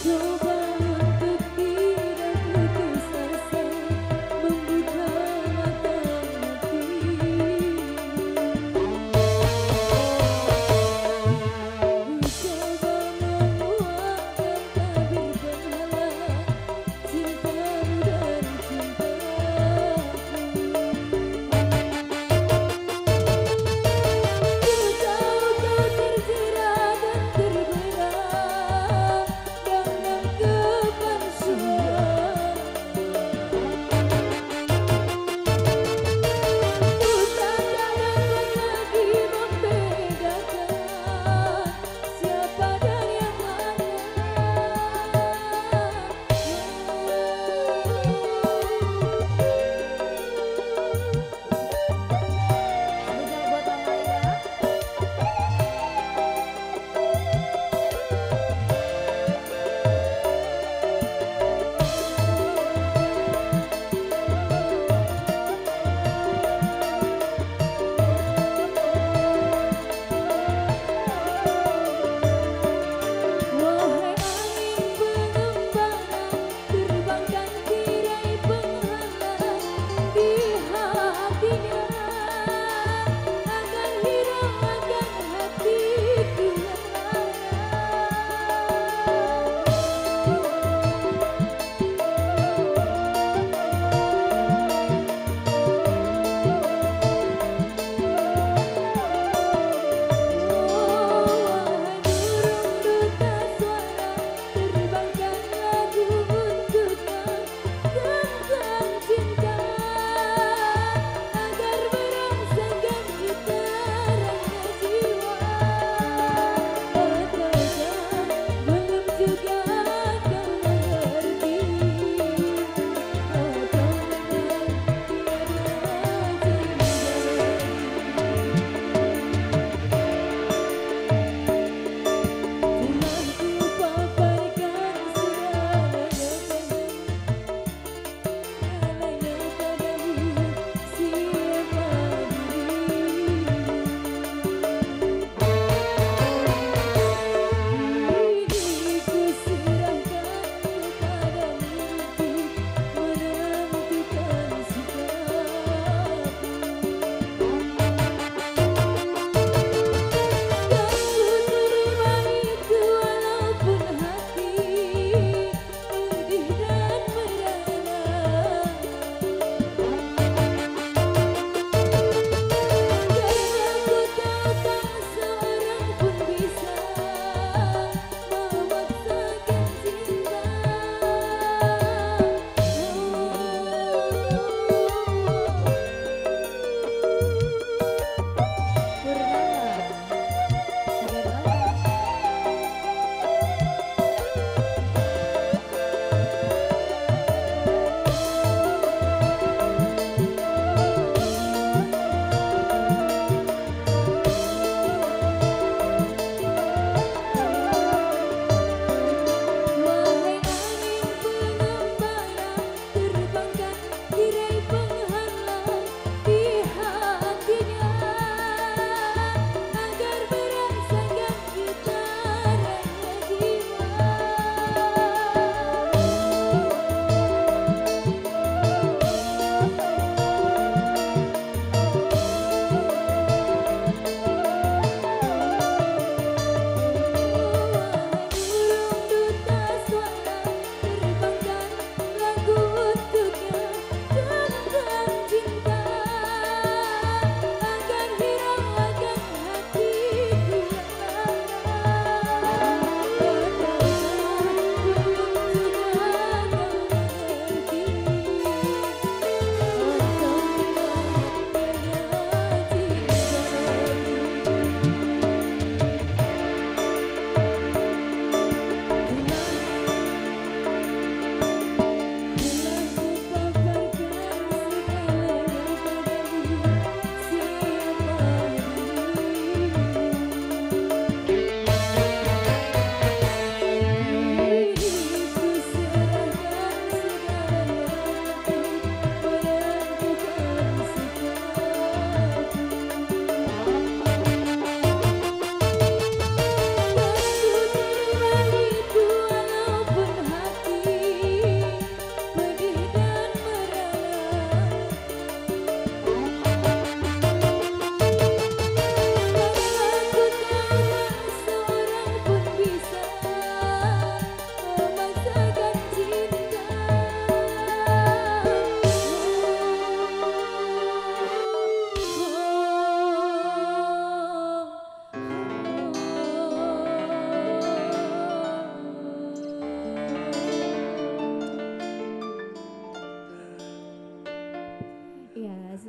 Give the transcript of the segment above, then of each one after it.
so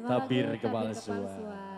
Tabir kepalsuan. kepalsuan.